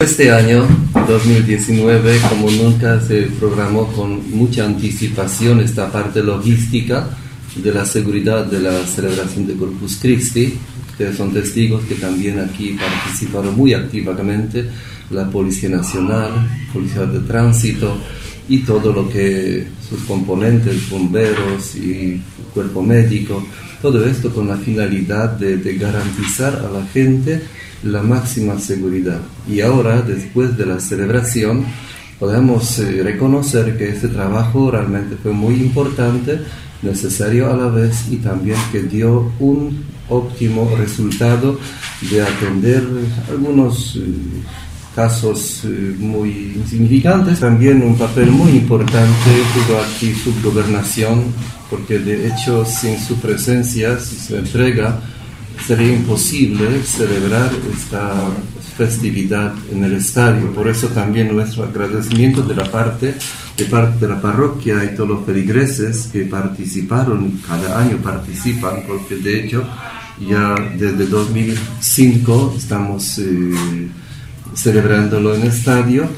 Este año, 2019, como nunca, se programó con mucha anticipación esta parte logística de la seguridad de la celebración de Corpus Christi. Ustedes son testigos que también aquí participaron muy activamente la Policía Nacional, Policía de Tránsito y todo lo que sus componentes, bomberos y cuerpo médico, todo esto con la finalidad de, de garantizar a la gente la máxima seguridad. Y ahora, después de la celebración, podemos eh, reconocer que este trabajo realmente fue muy importante, necesario a la vez y también que dio un óptimo resultado de atender algunos eh, casos eh, muy insignificantes. También un papel muy importante jugó aquí su gobernación, porque de hecho sin su presencia, sin su entrega, sería imposible celebrar esta festividad en el estadio. Por eso también nuestro agradecimiento de la parte de parte de la parroquia y todos los feligreses que participaron, cada año participan, porque de hecho ya desde 2005 estamos eh, celebrándolo en estadio.